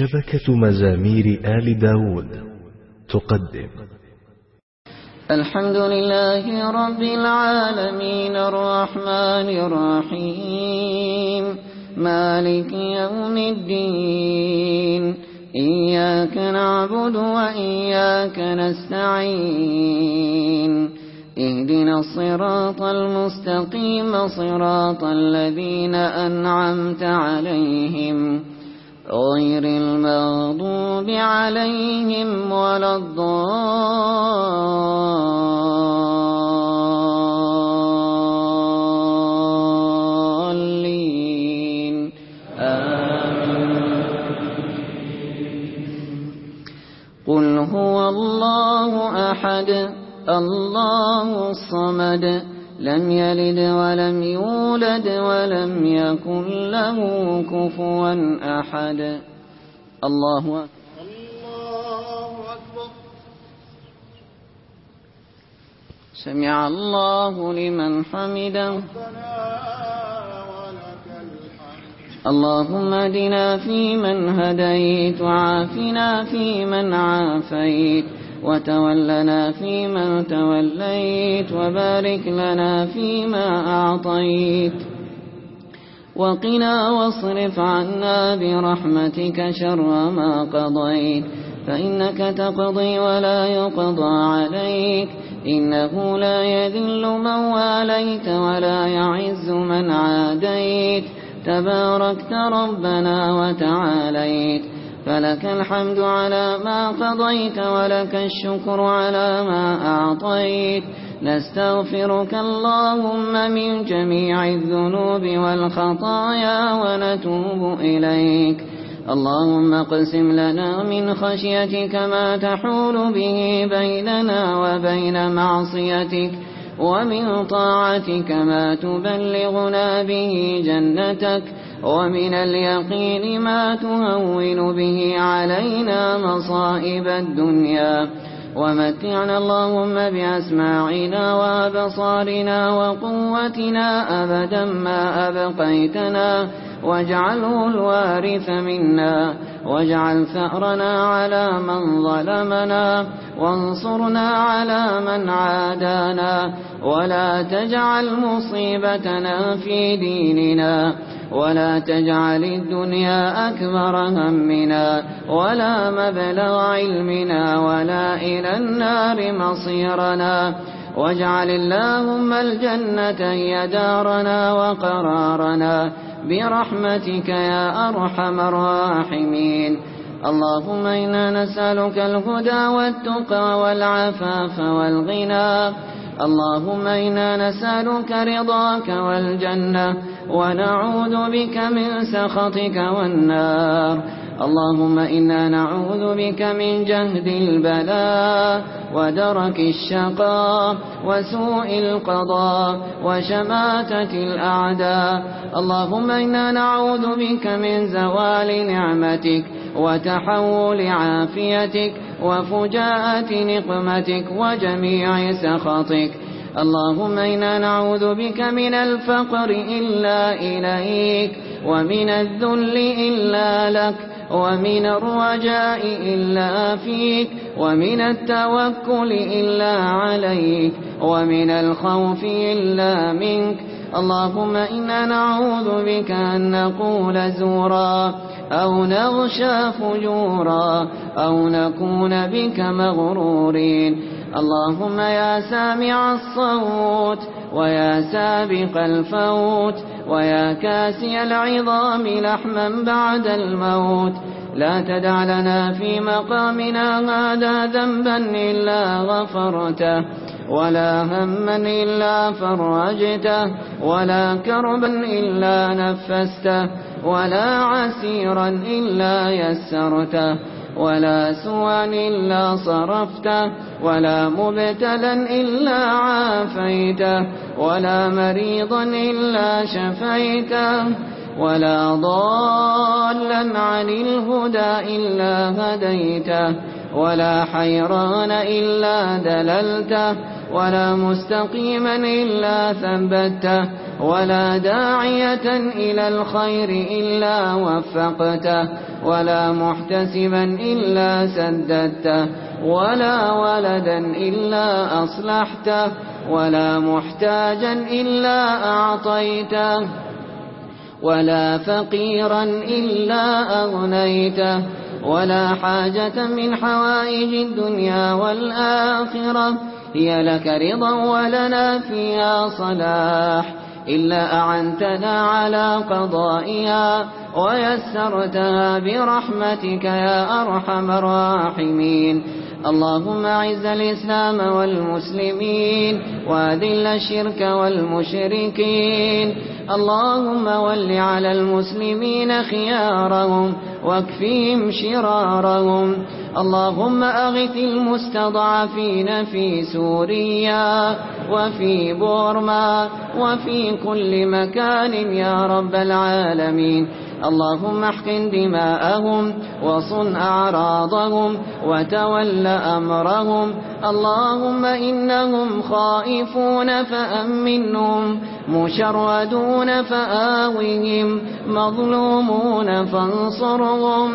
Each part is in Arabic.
شبكة مزامير آل داود. تقدم. الحمد لله رب العالمين الرحمن الرحيم. مالك يوم الدين. إياك نعبد وإياك نستعين. اهدنا الصراط المستقيم صراط الذين أنعمت عليهم. غير المغضوب عليهم ولا الضالين. آمين. قل هو الله أحد الله الصمد. لم يلد ولم يولد ولم يكن له كفوا أحد. الله أكبر. سمع الله لمن حمده. اللهم اهدنا فيمن هديت وعافنا فيمن عافيت. وتولنا فيما توليت وبارك لنا فيما أعطيت. وقنا واصرف عنا برحمتك شر ما قضيت. فإنك تقضي ولا يقضى عليك. إنه لا يذل من واليت ولا يعز من عاديت. تباركت ربنا وتعاليت. فلك الحمد على ما قضيت ولك الشكر على ما أعطيت. نستغفرك اللهم من جميع الذنوب والخطايا ونتوب إليك. اللهم اقسم لنا من خشيتك ما تحول به بيننا وبين معصيتك ومن طاعتك ما تبلغنا به جنتك ومن اليقين ما تهون به علينا مصائب الدنيا ومتعنا اللهم بأسماعنا وأبصارنا وقوتنا أبدا ما أبقيتنا واجعله الوارث منا واجعل ثأرنا على من ظلمنا وانصرنا على من عادانا ولا تجعل مصيبتنا في ديننا ولا تجعل الدنيا أكبر همنا ولا مبلغ علمنا ولا إلى النار مصيرنا واجعل اللهم الجنة هي دارنا وقرارنا برحمتك يا أرحم الراحمين اللهم إنا نسألك الهدى والتقى والعفاف والغنى اللهم إنا نسألك رضاك والجنة ونعوذ بك من سخطك والنار. اللهم إنا نعوذ بك من جهد البلاء ودرك الشقاء وسوء القضاء وشماتة الأعداء. اللهم إنا نعوذ بك من زوال نعمتك وتحول عافيتك وفجاءة نقمتك وجميع سخطك. اللهم إنا نعوذ بك من الفقر إلا إليك ومن الذل إلا لك ومن الرجاء إلا فيك ومن التوكل إلا عليك ومن الخوف إلا منك. اللهم إنا نعوذ بك أن نقول زورا أو نغشى فجورا أو نكون بك مغرورين. اللهم يا سامع الصوت ويا سابق الفوت ويا كاسي العظام لحما بعد الموت. لا تدع لنا في مقامنا هذا ذنبا إلا غفرته ولا هما إلا فرجته ولا كربا إلا نفسته ولا عسيرا إلا يسرته. ولا سوى إلا صرفته ولا مبتلا إلا عافيته ولا مريضا إلا شفيته ولا ضالا عن الهدى إلا هديته ولا حيران إلا دللته ولا مستقيما إلا ثبته. ولا داعية إلى الخير إلا وفقته ولا محتسبا إلا سددته ولا ولدا إلا أصلحته ولا محتاجا إلا أعطيته ولا فقيرا إلا أغنيته ولا حاجة من حوائج الدنيا والآخرة هي لك رضا ولنا فيها صلاح. إلا أعنتنا على قضائها ويسرتها برحمتك يا أرحم الراحمين. اللهم أعز الإسلام والمسلمين وأذل الشرك والمشركين. اللهم ول على المسلمين خيارهم واكفهم شرارهم. اللهم أغث المستضعفين في سوريا وفي بورما وفي كل مكان يا رب العالمين. اللهم احقن دماءهم وصن أعراضهم وتول أمرهم. اللهم إنهم خائفون فأمنهم مشردون فآوهم مظلومون فانصرهم.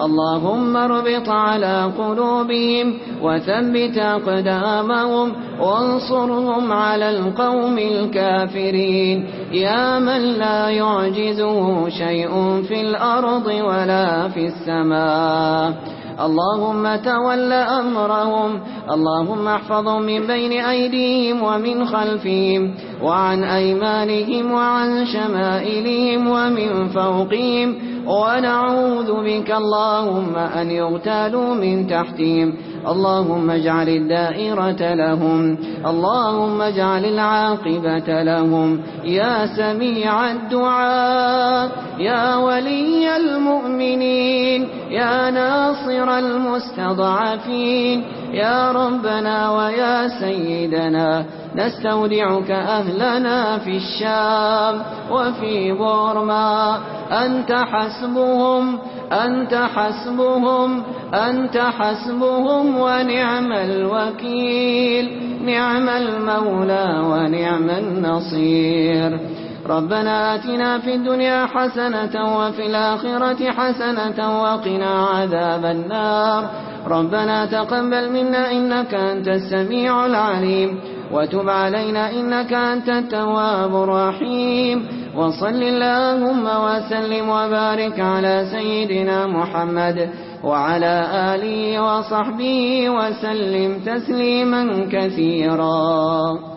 اللهم اربط على قلوبهم وثبت أقدامهم وانصرهم على القوم الكافرين يا من لا يعجزه شيء في الأرض ولا في السماء اللهم تول أمرهم اللهم احفظهم من بين أيديهم ومن خلفهم وعن أيمانهم وعن شمائلهم ومن فوقهم ونعوذ بك اللهم أن يغتالوا من تحتهم. اللهم اجعل الدائرة لهم اللهم اجعل العاقبة لهم. يا سميع الدعاء يا ولي المؤمنين يا ناصر المستضعفين يا ربنا ويا سيدنا نستودعك أهلنا في الشام وفي بورما أنت حسبهم أنت حسبهم أنت حسبهم ونعم الوكيل. نعم المولى ونعم النصير. ربنا آتنا في الدنيا حسنة وفي الآخرة حسنة وقنا عذاب النار. ربنا تقبل منا إنك أنت السميع العليم. وتب علينا إنك أنت التواب الرحيم. وصل اللهم وسلم وبارك على سيدنا محمد وعلى آله وصحبه وسلم تسليما كثيرا.